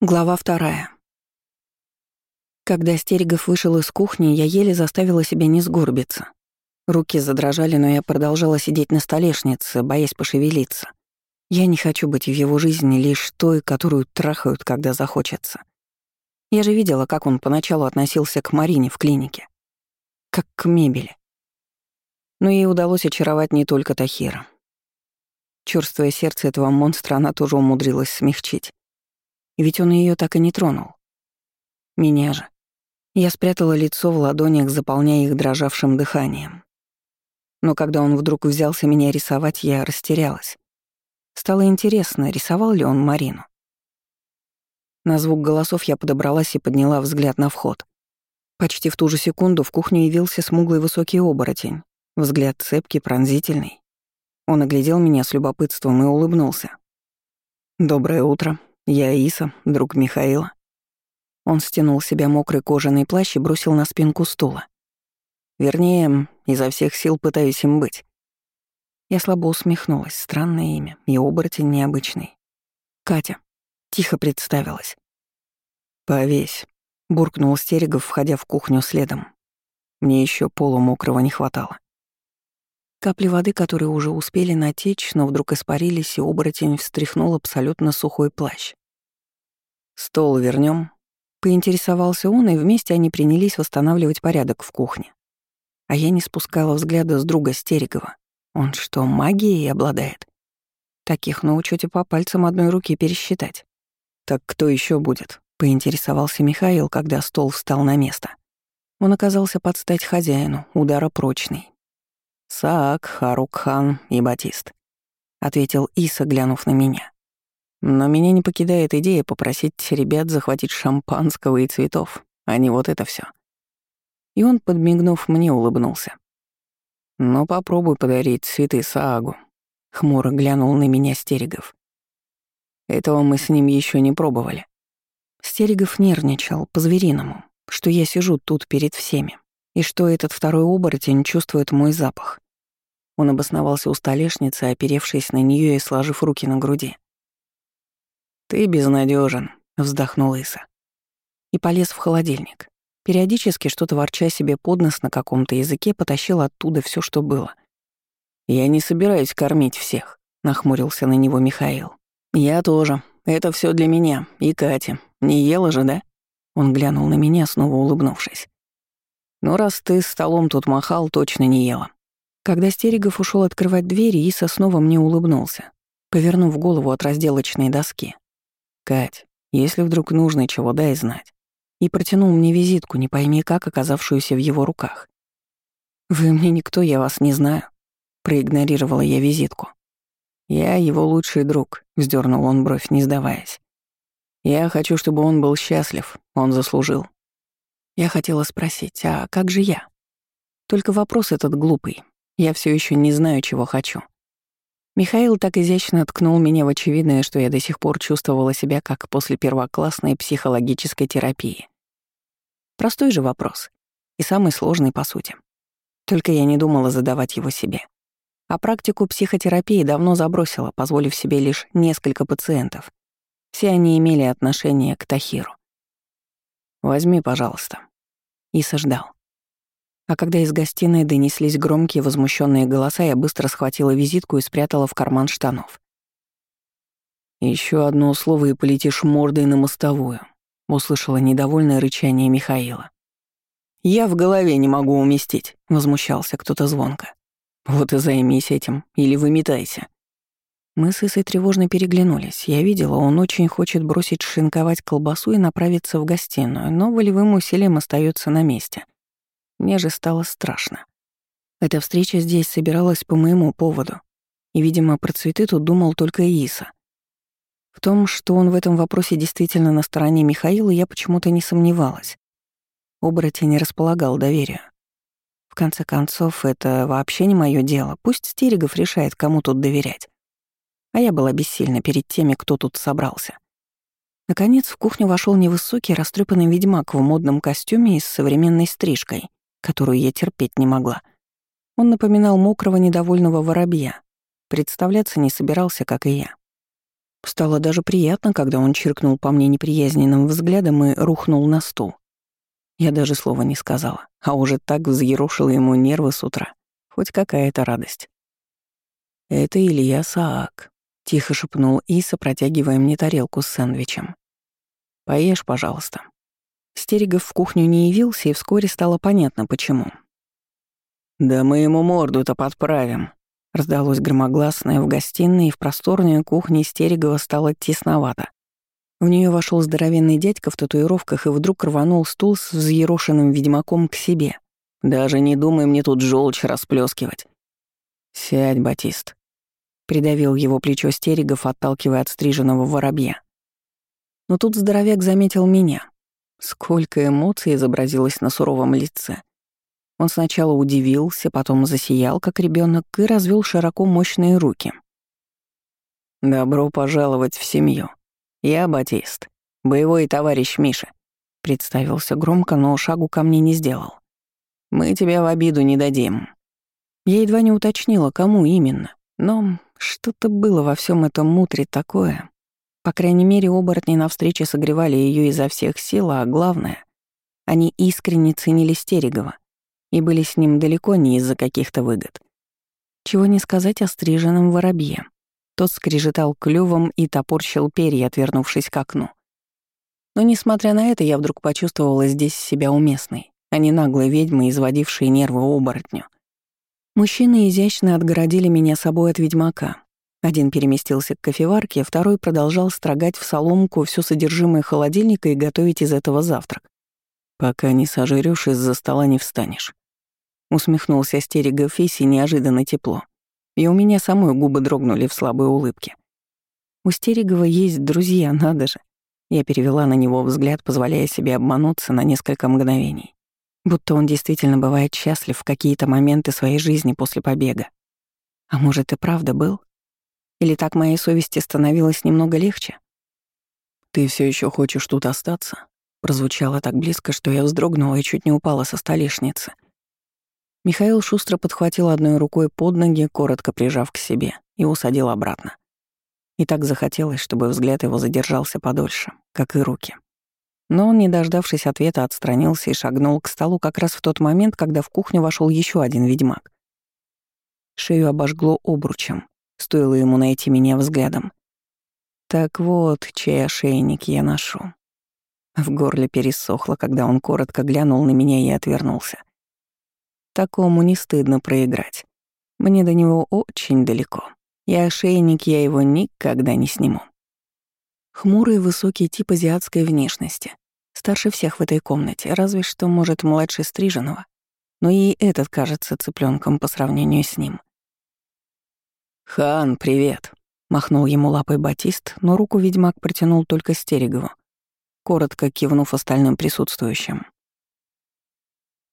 Глава вторая. Когда Стерегов вышел из кухни, я еле заставила себя не сгорбиться. Руки задрожали, но я продолжала сидеть на столешнице, боясь пошевелиться. Я не хочу быть в его жизни лишь той, которую трахают, когда захочется. Я же видела, как он поначалу относился к Марине в клинике. Как к мебели. Но ей удалось очаровать не только Тахира. Чёрствое сердце этого монстра она тоже умудрилась смягчить. Ведь он ее так и не тронул. Меня же. Я спрятала лицо в ладонях, заполняя их дрожавшим дыханием. Но когда он вдруг взялся меня рисовать, я растерялась. Стало интересно, рисовал ли он Марину. На звук голосов я подобралась и подняла взгляд на вход. Почти в ту же секунду в кухню явился смуглый высокий оборотень. Взгляд цепкий, пронзительный. Он оглядел меня с любопытством и улыбнулся. «Доброе утро», «Я Иса, друг Михаила». Он стянул себя мокрый кожаный плащ и бросил на спинку стула. Вернее, изо всех сил пытаюсь им быть. Я слабо усмехнулась. Странное имя. И оборотень необычный. «Катя». Тихо представилась. «Повесь», — буркнул Стерегов, входя в кухню следом. Мне еще полумокрого не хватало. Капли воды, которые уже успели натечь, но вдруг испарились, и оборотень встряхнул абсолютно сухой плащ. «Стол вернем? поинтересовался он, и вместе они принялись восстанавливать порядок в кухне. А я не спускала взгляда с друга Стерегова. Он что, магией обладает? Таких на учете по пальцам одной руки пересчитать. «Так кто еще будет?» — поинтересовался Михаил, когда стол встал на место. Он оказался под стать хозяину, удара прочный, «Саак, Харукхан и Батист», — ответил Иса, глянув на меня. «Но меня не покидает идея попросить ребят захватить шампанского и цветов, а не вот это все. И он, подмигнув мне, улыбнулся. «Ну, попробуй подарить цветы Саагу», — хмуро глянул на меня Стерегов. «Этого мы с ним еще не пробовали». Стерегов нервничал по-звериному, что я сижу тут перед всеми, и что этот второй оборотень чувствует мой запах. Он обосновался у столешницы, оперевшись на нее и сложив руки на груди. «Ты безнадежен, вздохнул Иса. И полез в холодильник. Периодически, что-то ворча себе под нос на каком-то языке, потащил оттуда все, что было. «Я не собираюсь кормить всех», — нахмурился на него Михаил. «Я тоже. Это все для меня. И Катя. Не ела же, да?» Он глянул на меня, снова улыбнувшись. «Ну, раз ты столом тут махал, точно не ела». Когда Стерегов ушел открывать двери, Иса снова мне улыбнулся, повернув голову от разделочной доски. «Кать, если вдруг нужно чего, дай знать». И протянул мне визитку, не пойми как, оказавшуюся в его руках. «Вы мне никто, я вас не знаю», — проигнорировала я визитку. «Я его лучший друг», — вздернул он бровь, не сдаваясь. «Я хочу, чтобы он был счастлив, он заслужил». Я хотела спросить, а как же я? Только вопрос этот глупый. Я все еще не знаю, чего хочу. Михаил так изящно ткнул меня в очевидное, что я до сих пор чувствовала себя как после первоклассной психологической терапии. Простой же вопрос. И самый сложный, по сути. Только я не думала задавать его себе. А практику психотерапии давно забросила, позволив себе лишь несколько пациентов. Все они имели отношение к Тахиру. «Возьми, пожалуйста», Иса ждал. А когда из гостиной донеслись громкие возмущенные голоса, я быстро схватила визитку и спрятала в карман штанов. Еще одно слово и полетишь мордой на мостовую», — услышала недовольное рычание Михаила. «Я в голове не могу уместить», — возмущался кто-то звонко. «Вот и займись этим, или выметайся». Мы с Исой тревожно переглянулись. Я видела, он очень хочет бросить шинковать колбасу и направиться в гостиную, но волевым усилием остается на месте. Мне же стало страшно. Эта встреча здесь собиралась по моему поводу, и, видимо, про цветы тут думал только Иса. В том, что он в этом вопросе действительно на стороне Михаила, я почему-то не сомневалась. Оборотень не располагал доверия. В конце концов, это вообще не мое дело. Пусть Стерегов решает, кому тут доверять а я была бессильна перед теми, кто тут собрался. Наконец в кухню вошел невысокий, растрепанный ведьмак в модном костюме и с современной стрижкой, которую я терпеть не могла. Он напоминал мокрого недовольного воробья. Представляться не собирался, как и я. Стало даже приятно, когда он чиркнул по мне неприязненным взглядом и рухнул на стул. Я даже слова не сказала, а уже так взъерошила ему нервы с утра. Хоть какая-то радость. «Это Илья Саак», — тихо шепнул Иса, протягивая мне тарелку с сэндвичем. «Поешь, пожалуйста». Стерегов в кухню не явился, и вскоре стало понятно, почему. «Да мы ему морду-то подправим», — раздалось громогласное в гостиной, и в просторной кухне Стерегова стало тесновато. В нее вошел здоровенный дядька в татуировках и вдруг рванул стул с взъерошенным ведьмаком к себе. «Даже не думай мне тут желчь расплескивать. «Сядь, Батист», — придавил его плечо Стерегов, отталкивая от стриженного воробья. Но тут здоровяк заметил меня. Сколько эмоций изобразилось на суровом лице. Он сначала удивился, потом засиял, как ребенок, и развел широко мощные руки. «Добро пожаловать в семью. Я Батист, боевой товарищ Миша», — представился громко, но шагу ко мне не сделал. «Мы тебя в обиду не дадим». Я едва не уточнила, кому именно, но что-то было во всем этом мутре такое. По крайней мере, оборотни на встрече согревали ее изо всех сил, а главное, они искренне ценили Стерегова и были с ним далеко не из-за каких-то выгод. Чего не сказать о стриженном воробье. Тот скрежетал клювом и топорщил перья, отвернувшись к окну. Но, несмотря на это, я вдруг почувствовала здесь себя уместной, а не наглой ведьмой, изводившей нервы оборотню. Мужчины изящно отгородили меня собой от ведьмака. Один переместился к кофеварке, второй продолжал строгать в соломку все содержимое холодильника и готовить из этого завтрак. «Пока не сожрёшь, из-за стола не встанешь». Усмехнулся стерега Фиси неожиданно тепло. И у меня самой губы дрогнули в слабой улыбке. У Стерегова есть друзья, надо же. Я перевела на него взгляд, позволяя себе обмануться на несколько мгновений. Будто он действительно бывает счастлив в какие-то моменты своей жизни после побега. А может, и правда был? Или так моей совести становилось немного легче? «Ты все еще хочешь тут остаться?» Прозвучало так близко, что я вздрогнула и чуть не упала со столешницы. Михаил шустро подхватил одной рукой под ноги, коротко прижав к себе, и усадил обратно. И так захотелось, чтобы взгляд его задержался подольше, как и руки. Но он, не дождавшись ответа, отстранился и шагнул к столу как раз в тот момент, когда в кухню вошел еще один ведьмак. Шею обожгло обручем, стоило ему найти меня взглядом. Так вот, чей ошейник я ношу. В горле пересохло, когда он коротко глянул на меня и отвернулся. Такому не стыдно проиграть. Мне до него очень далеко. И ошейник я его никогда не сниму. Хмурый высокий тип азиатской внешности. Старше всех в этой комнате, разве что, может, младше Стриженного. Но и этот кажется цыпленком по сравнению с ним. «Хан, привет!» — махнул ему лапой Батист, но руку ведьмак протянул только Стерегову, коротко кивнув остальным присутствующим.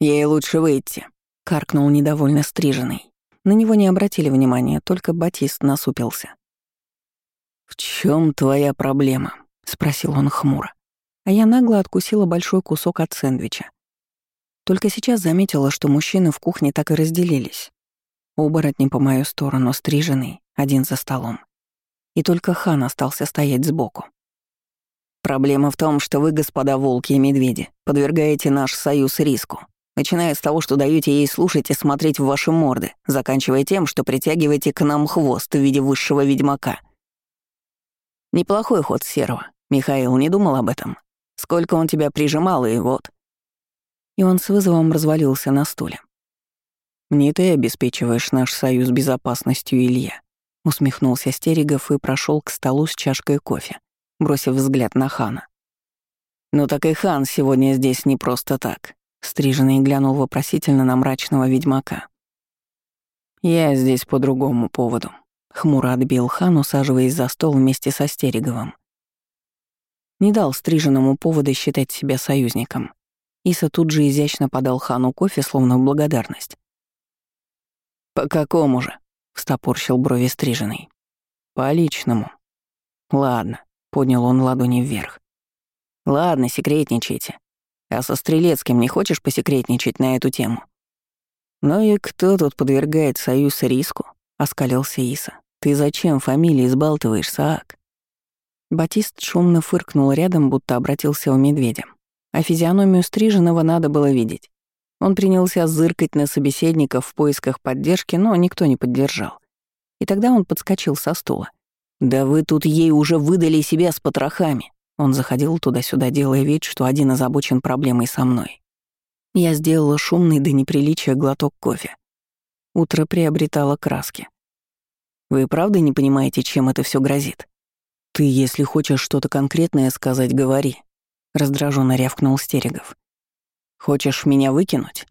«Ей лучше выйти», каркнул недовольно стриженный. На него не обратили внимания, только Батист насупился. «В чем твоя проблема?» — спросил он хмуро. А я нагло откусила большой кусок от сэндвича. Только сейчас заметила, что мужчины в кухне так и разделились. Оборотни по мою сторону, стриженный, один за столом. И только хан остался стоять сбоку. «Проблема в том, что вы, господа волки и медведи, подвергаете наш союз риску», начиная с того, что даете ей слушать и смотреть в ваши морды, заканчивая тем, что притягиваете к нам хвост в виде высшего ведьмака. Неплохой ход Серого. Михаил не думал об этом. Сколько он тебя прижимал, и вот. И он с вызовом развалился на стуле. «Не ты обеспечиваешь наш союз безопасностью, Илья», — усмехнулся Стерегов и прошел к столу с чашкой кофе, бросив взгляд на Хана. «Ну так и Хан сегодня здесь не просто так. Стриженный глянул вопросительно на мрачного ведьмака. «Я здесь по другому поводу», — хмуро отбил хан, усаживаясь за стол вместе со Стереговым. Не дал стриженному повода считать себя союзником. Иса тут же изящно подал хану кофе, словно в благодарность. «По какому же?» — встопорщил брови стриженный. «По личному». «Ладно», — поднял он ладони вверх. «Ладно, секретничайте. А со Стрелецким не хочешь посекретничать на эту тему?» «Ну и кто тут подвергает союз риску?» — оскалился Иса. «Ты зачем фамилии сбалтываешь, Саак? Батист шумно фыркнул рядом, будто обратился в медведя. А физиономию стриженного надо было видеть. Он принялся зыркать на собеседников в поисках поддержки, но никто не поддержал. И тогда он подскочил со стула. «Да вы тут ей уже выдали себя с потрохами!» Он заходил туда-сюда, делая вид, что один озабочен проблемой со мной. Я сделала шумный до неприличия глоток кофе. Утро приобретало краски. «Вы правда не понимаете, чем это все грозит?» «Ты, если хочешь что-то конкретное сказать, говори», — раздраженно рявкнул Стерегов. «Хочешь меня выкинуть?»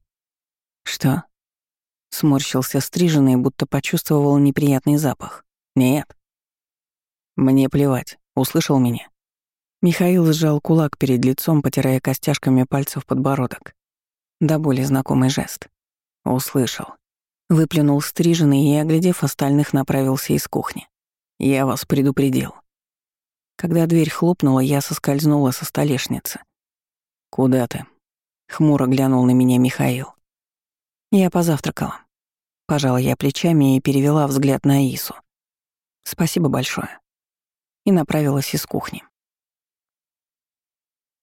«Что?» Сморщился стриженный, будто почувствовал неприятный запах. «Нет». «Мне плевать. Услышал меня?» Михаил сжал кулак перед лицом, потирая костяшками пальцев подбородок. Да более знакомый жест. Услышал. Выплюнул стриженный и, оглядев остальных, направился из кухни. «Я вас предупредил». Когда дверь хлопнула, я соскользнула со столешницы. «Куда ты?» — хмуро глянул на меня Михаил. Я позавтракала. Пожала я плечами и перевела взгляд на Ису. «Спасибо большое». И направилась из кухни.